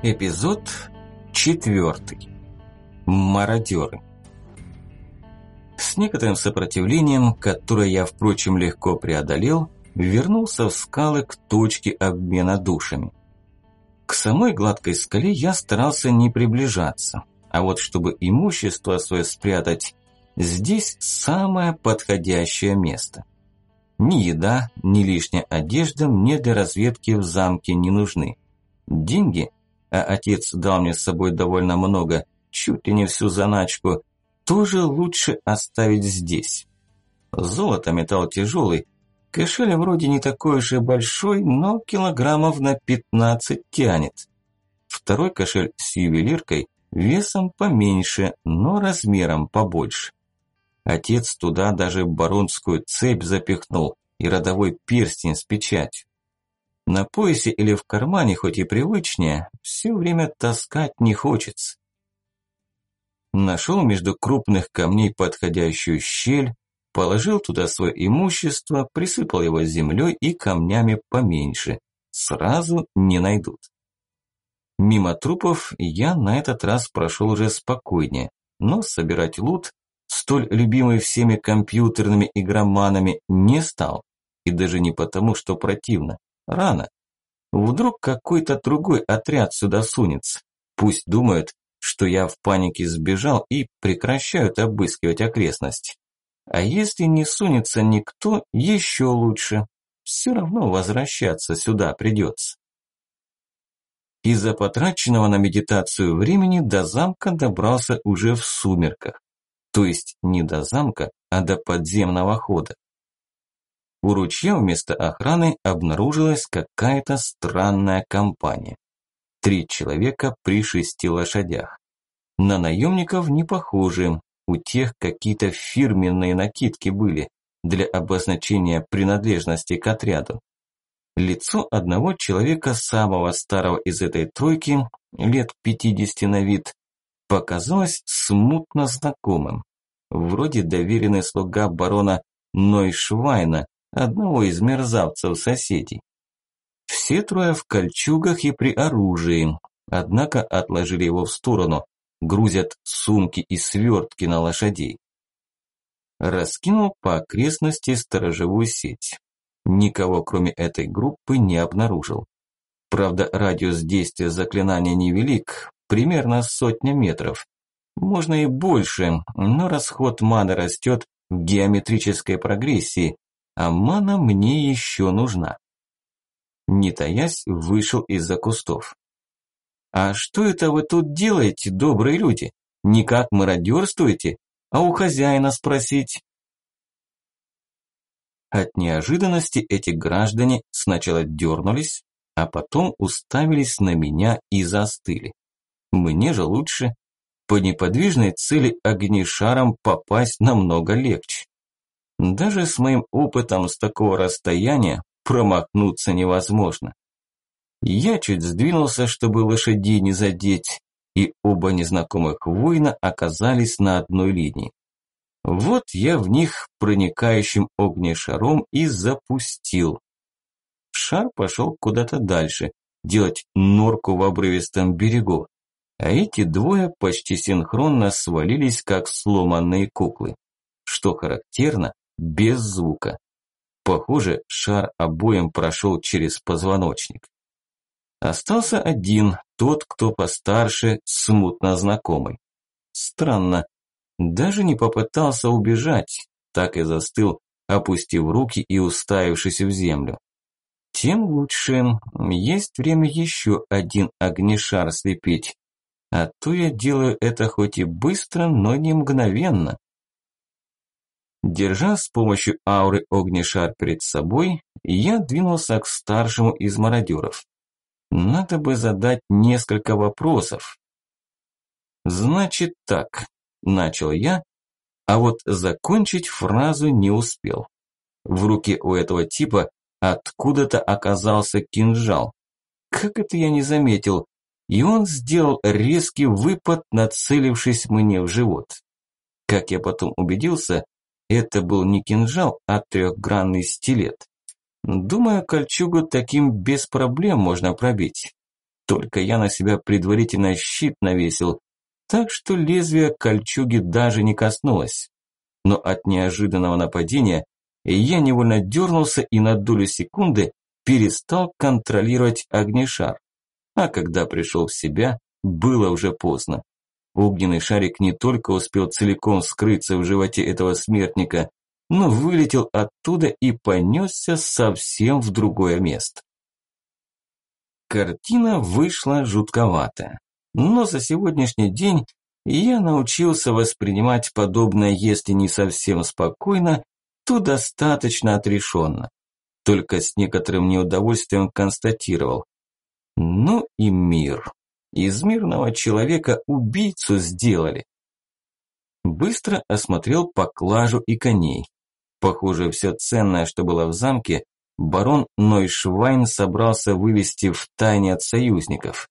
Эпизод четвертый. Мародеры. С некоторым сопротивлением, которое я, впрочем, легко преодолел, вернулся в скалы к точке обмена душами. К самой гладкой скале я старался не приближаться, а вот чтобы имущество свое спрятать, здесь самое подходящее место. Ни еда, ни лишняя одежда мне для разведки в замке не нужны. Деньги – а отец дал мне с собой довольно много, чуть ли не всю заначку, тоже лучше оставить здесь. Золото металл тяжелый, кошель вроде не такой и большой, но килограммов на 15 тянет. Второй кошель с ювелиркой весом поменьше, но размером побольше. Отец туда даже баронскую цепь запихнул и родовой перстень с печатью. На поясе или в кармане, хоть и привычнее, все время таскать не хочется. Нашел между крупных камней подходящую щель, положил туда свое имущество, присыпал его землей и камнями поменьше. Сразу не найдут. Мимо трупов я на этот раз прошел уже спокойнее, но собирать лут, столь любимый всеми компьютерными игроманами, не стал. И даже не потому, что противно. Рано. Вдруг какой-то другой отряд сюда сунется. Пусть думают, что я в панике сбежал и прекращают обыскивать окрестности. А если не сунется никто, еще лучше. Все равно возвращаться сюда придется. Из-за потраченного на медитацию времени до замка добрался уже в сумерках. То есть не до замка, а до подземного хода. У ручья вместо охраны обнаружилась какая-то странная компания. Три человека при шести лошадях. На наемников не похожи, у тех какие-то фирменные накидки были для обозначения принадлежности к отряду. Лицо одного человека, самого старого из этой тройки, лет 50 на вид, показалось смутно знакомым. Вроде доверенный слуга барона Нойшвайна, одного из мерзавцев соседей. Все трое в кольчугах и при оружии, однако отложили его в сторону, грузят сумки и свертки на лошадей. Раскинул по окрестности сторожевую сеть. Никого, кроме этой группы, не обнаружил. Правда, радиус действия заклинания невелик, примерно сотня метров. Можно и больше, но расход маны растет в геометрической прогрессии, а мана мне еще нужна. Не таясь, вышел из-за кустов. «А что это вы тут делаете, добрые люди? Никак мародерствуете? А у хозяина спросить?» От неожиданности эти граждане сначала дернулись, а потом уставились на меня и застыли. Мне же лучше. По неподвижной цели огнешаром попасть намного легче. Даже с моим опытом с такого расстояния промахнуться невозможно. Я чуть сдвинулся, чтобы лошадей не задеть, и оба незнакомых воина оказались на одной линии. Вот я в них проникающим огнешаром и запустил. Шар пошел куда-то дальше, делать норку в обрывистом берегу, а эти двое почти синхронно свалились, как сломанные куклы. Что характерно, без звука. Похоже, шар обоим прошел через позвоночник. Остался один, тот, кто постарше, смутно знакомый. Странно, даже не попытался убежать, так и застыл, опустив руки и уставившись в землю. Тем лучше, есть время еще один огнешар слепить. А то я делаю это хоть и быстро, но не мгновенно. Держа с помощью ауры огнешар перед собой, я двинулся к старшему из мародеров. Надо бы задать несколько вопросов. «Значит так», – начал я, а вот закончить фразу не успел. В руке у этого типа откуда-то оказался кинжал. Как это я не заметил? И он сделал резкий выпад, нацелившись мне в живот. Как я потом убедился, это был не кинжал, а трехгранный стилет. Думаю, кольчугу таким без проблем можно пробить. Только я на себя предварительно щит навесил, так что лезвие кольчуги даже не коснулось. Но от неожиданного нападения я невольно дернулся и на долю секунды перестал контролировать огнешар. А когда пришел в себя, было уже поздно. Огненный шарик не только успел целиком скрыться в животе этого смертника, но вылетел оттуда и понесся совсем в другое место. Картина вышла жутковатая, но за сегодняшний день я научился воспринимать подобное, если не совсем спокойно, то достаточно отрешенно. Только с некоторым неудовольствием констатировал. Ну и мир. Из мирного человека убийцу сделали. Быстро осмотрел поклажу и коней. Похоже, все ценное, что было в замке, барон Нойшвайн собрался вывести в тайне от союзников.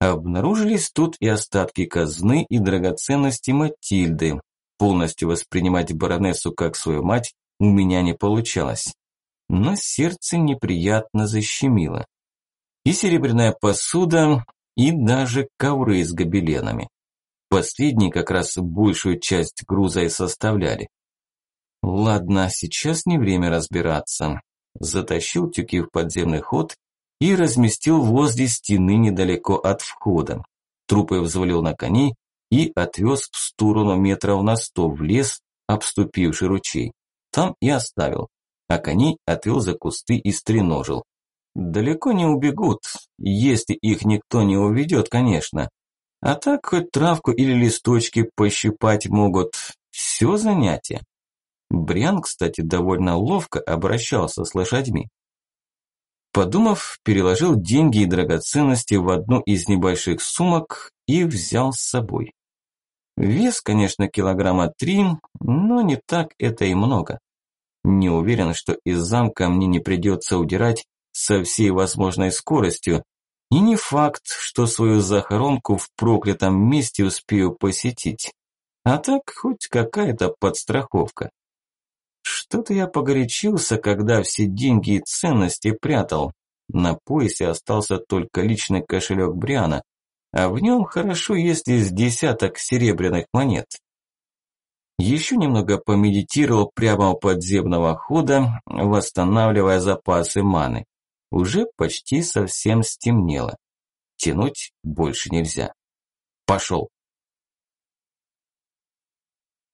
Обнаружились тут и остатки казны и драгоценности Матильды. Полностью воспринимать баронессу как свою мать у меня не получалось. Но сердце неприятно защемило. И серебряная посуда, и даже ковры с гобеленами. Последние как раз большую часть груза и составляли. Ладно, сейчас не время разбираться. Затащил тюки в подземный ход и разместил возле стены недалеко от входа. Трупы взвалил на коней и отвез в сторону метров на сто в лес, обступивший ручей. Там и оставил, а коней отвел за кусты и стреножил. Далеко не убегут, если их никто не уведет, конечно. А так хоть травку или листочки пощипать могут. Все занятие. Бриан, кстати, довольно ловко обращался с лошадьми. Подумав, переложил деньги и драгоценности в одну из небольших сумок и взял с собой. Вес, конечно, килограмма три, но не так это и много. Не уверен, что из замка мне не придется удирать со всей возможной скоростью, и не факт, что свою захоронку в проклятом месте успею посетить. А так хоть какая-то подстраховка. Что-то я погорячился, когда все деньги и ценности прятал. На поясе остался только личный кошелек Бриана, а в нем хорошо, если с десяток серебряных монет. Еще немного помедитировал прямо у подземного хода, восстанавливая запасы маны. Уже почти совсем стемнело. Тянуть больше нельзя. Пошел.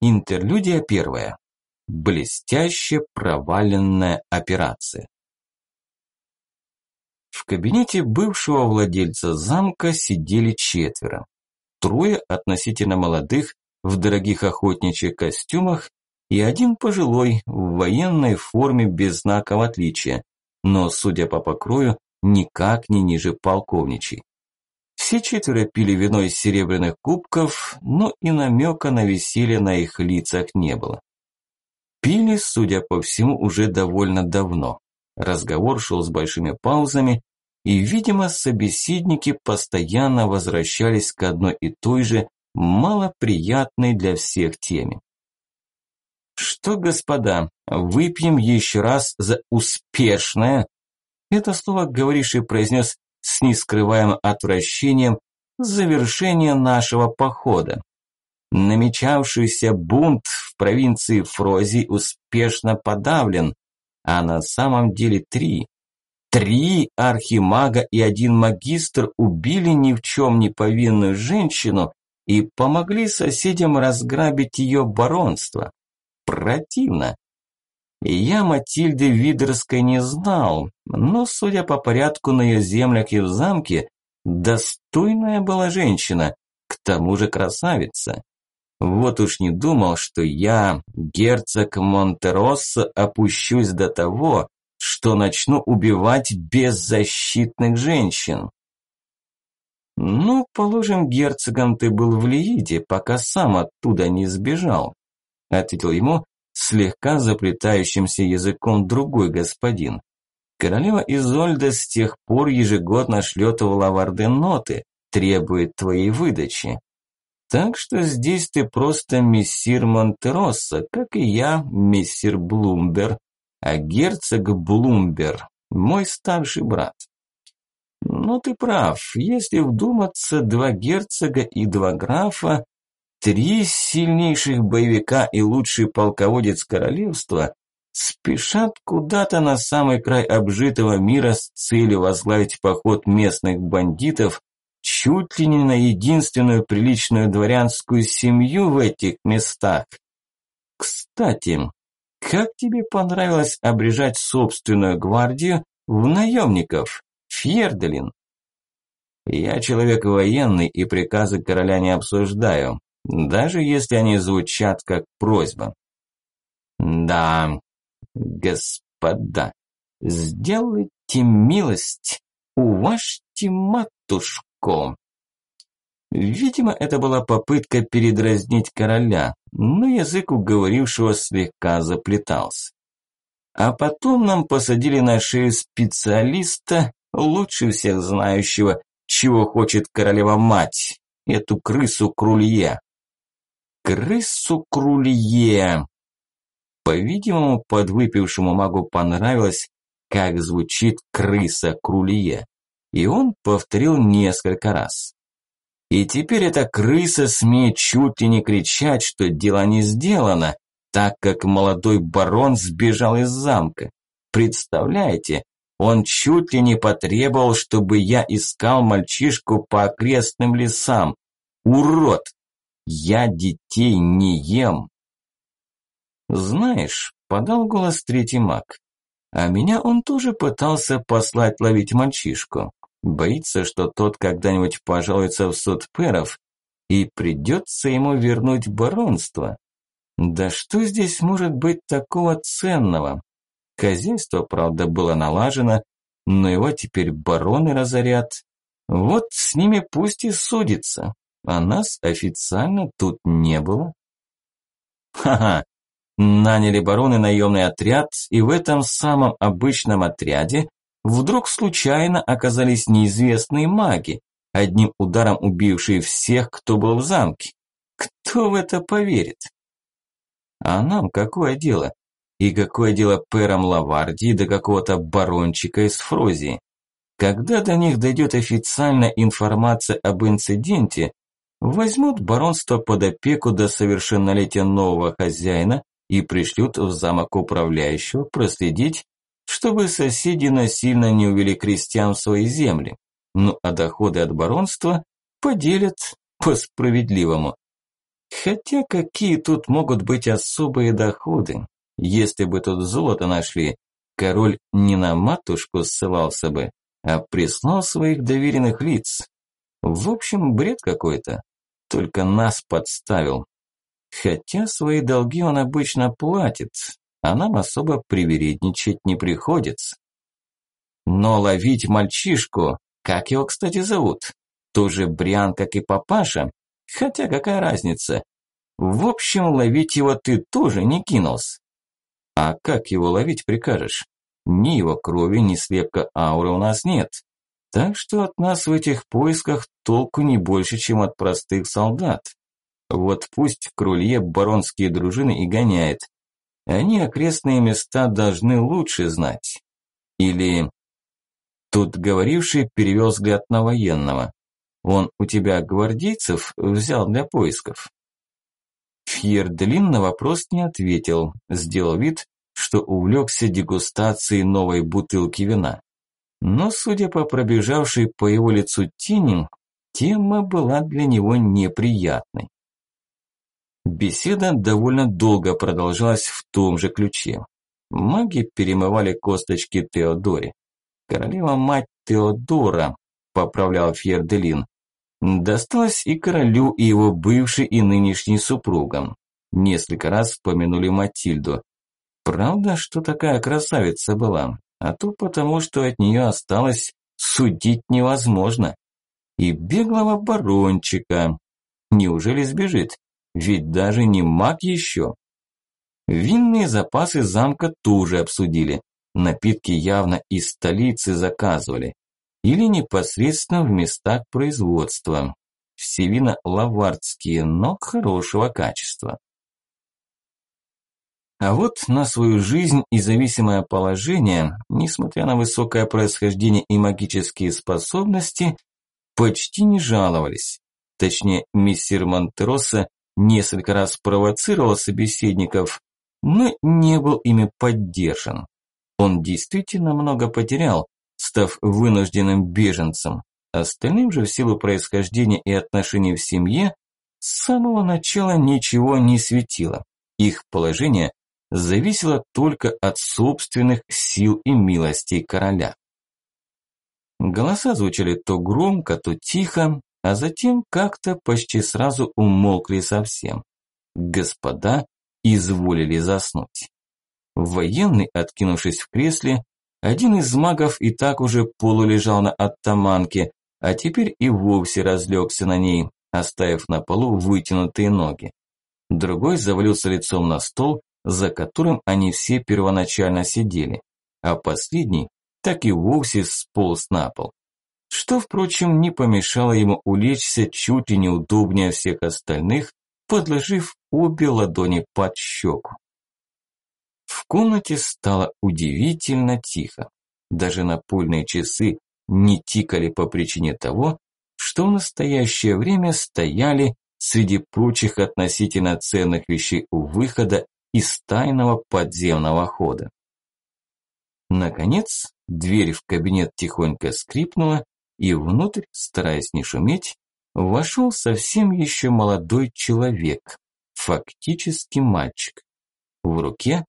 Интерлюдия первая. Блестяще проваленная операция. В кабинете бывшего владельца замка сидели четверо. Трое относительно молодых, в дорогих охотничьих костюмах, и один пожилой, в военной форме без знаков отличия, но, судя по покрою, никак не ниже полковничий. Все четверо пили вино из серебряных кубков, но и намека на веселье на их лицах не было. Пили, судя по всему, уже довольно давно. Разговор шел с большими паузами, и, видимо, собеседники постоянно возвращались к одной и той же малоприятной для всех теме. Что, господа, выпьем еще раз за успешное? Это слово говоривший произнес с нескрываемым отвращением завершение нашего похода. Намечавшийся бунт в провинции Фрози успешно подавлен, а на самом деле три. Три архимага и один магистр убили ни в чем не повинную женщину и помогли соседям разграбить ее баронство. Противно. Я Матильды Видерской не знал, но, судя по порядку на ее землях и в замке, достойная была женщина, к тому же красавица. Вот уж не думал, что я, герцог Монтероссо, опущусь до того, что начну убивать беззащитных женщин. Ну, положим, герцогом ты был в Лииде, пока сам оттуда не сбежал, ответил ему слегка заплетающимся языком другой господин. Королева Изольда с тех пор ежегодно шлет в лаварды ноты, требует твоей выдачи. Так что здесь ты просто мессир Монтероса, как и я, мессир Блумбер, а герцог Блумбер, мой старший брат. Но ты прав, если вдуматься, два герцога и два графа, три сильнейших боевика и лучший полководец королевства спешат куда-то на самый край обжитого мира с целью возглавить поход местных бандитов чуть ли не на единственную приличную дворянскую семью в этих местах. Кстати, как тебе понравилось обрежать собственную гвардию в наемников, Фьерделин? Я человек военный и приказы короля не обсуждаю, даже если они звучат как просьба. Да, господа, сделайте милость, уважьте матушку. Видимо, это была попытка передразнить короля, но язык уговорившего слегка заплетался. А потом нам посадили на шею специалиста, лучше всех знающего, чего хочет королева-мать, эту крысу Крулье. Крысу Крулье. По-видимому, подвыпившему магу понравилось, как звучит крыса Крулье, и он повторил несколько раз. И теперь эта крыса смеет чуть ли не кричать, что дело не сделано, так как молодой барон сбежал из замка. Представляете, он чуть ли не потребовал, чтобы я искал мальчишку по окрестным лесам. Урод! Я детей не ем. Знаешь, подал голос третий маг. А меня он тоже пытался послать ловить мальчишку. Боится, что тот когда-нибудь пожалуется в суд пэров, и придется ему вернуть баронство. Да что здесь может быть такого ценного? Хозяйство, правда, было налажено, но его теперь бароны разорят. Вот с ними пусть и судится, а нас официально тут не было. Ха-ха, наняли бароны наемный отряд, и в этом самом обычном отряде вдруг случайно оказались неизвестные маги, одним ударом убившие всех, кто был в замке. Кто в это поверит? А нам какое дело? И какое дело пэрам Лавардии до какого-то барончика из Фрозии? Когда до них дойдет официальная информация об инциденте, возьмут баронство под опеку до совершеннолетия нового хозяина и пришлют в замок управляющего проследить, чтобы соседи насильно не увели крестьян в свои земли. Ну а доходы от баронства поделят по-справедливому. Хотя какие тут могут быть особые доходы? Если бы тут золото нашли, король не на матушку ссылался бы, а прислал своих доверенных лиц. В общем, бред какой-то. Только нас подставил. Хотя свои долги он обычно платит, а нам особо привередничать не приходится. Но ловить мальчишку, как его, кстати, зовут? Тоже Бриан, как и папаша? Хотя какая разница? В общем, ловить его ты тоже не кинулся. А как его ловить прикажешь? Ни его крови, ни слепка ауры у нас нет. Так что от нас в этих поисках толку не больше, чем от простых солдат. Вот пусть в Крулье баронские дружины и гоняет. Они окрестные места должны лучше знать. Или... Тут говоривший перевел взгляд на военного. Он у тебя гвардейцев взял для поисков. Фьердлин на вопрос не ответил, сделал вид, что увлекся дегустацией новой бутылки вина. Но, судя по пробежавшей по его лицу тени, тема была для него неприятной. Беседа довольно долго продолжалась в том же ключе. Маги перемывали косточки Теодоре. Королева-мать Теодора, поправлял Фьерделин, досталась и королю, и его бывшей и нынешней супругам. Несколько раз вспомянули Матильду. Правда, что такая красавица была, а то потому, что от нее осталось, судить невозможно. И беглого барончика. Неужели сбежит? Ведь даже не маг еще. Винные запасы замка тоже обсудили. Напитки явно из столицы заказывали. Или непосредственно в местах производства. Все вина лавардские, но хорошего качества. А вот на свою жизнь и зависимое положение, несмотря на высокое происхождение и магические способности, почти не жаловались. Точнее, мистер Монтероса несколько раз провоцировал собеседников, но не был ими поддержан. Он действительно много потерял, став вынужденным беженцем. Остальным же в силу происхождения и отношений в семье с самого начала ничего не светило. Их положение зависело только от собственных сил и милостей короля. Голоса звучали то громко, то тихо, а затем как-то почти сразу умолкли совсем. Господа изволили заснуть. Военный, откинувшись в кресле, один из магов и так уже полулежал на оттаманке, а теперь и вовсе разлегся на ней, оставив на полу вытянутые ноги. Другой завалился лицом на стол, за которым они все первоначально сидели, а последний так и вовсе сполз на пол. Что, впрочем, не помешало ему улечься чуть ли неудобнее всех остальных, подложив обе ладони под щеку. В комнате стало удивительно тихо. Даже напольные часы не тикали по причине того, что в настоящее время стояли среди прочих относительно ценных вещей у выхода из тайного подземного хода. Наконец, дверь в кабинет тихонько скрипнула, и внутрь, стараясь не шуметь, вошел совсем еще молодой человек, фактически мальчик. В руке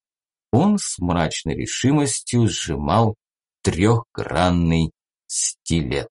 он с мрачной решимостью сжимал трехгранный стилет.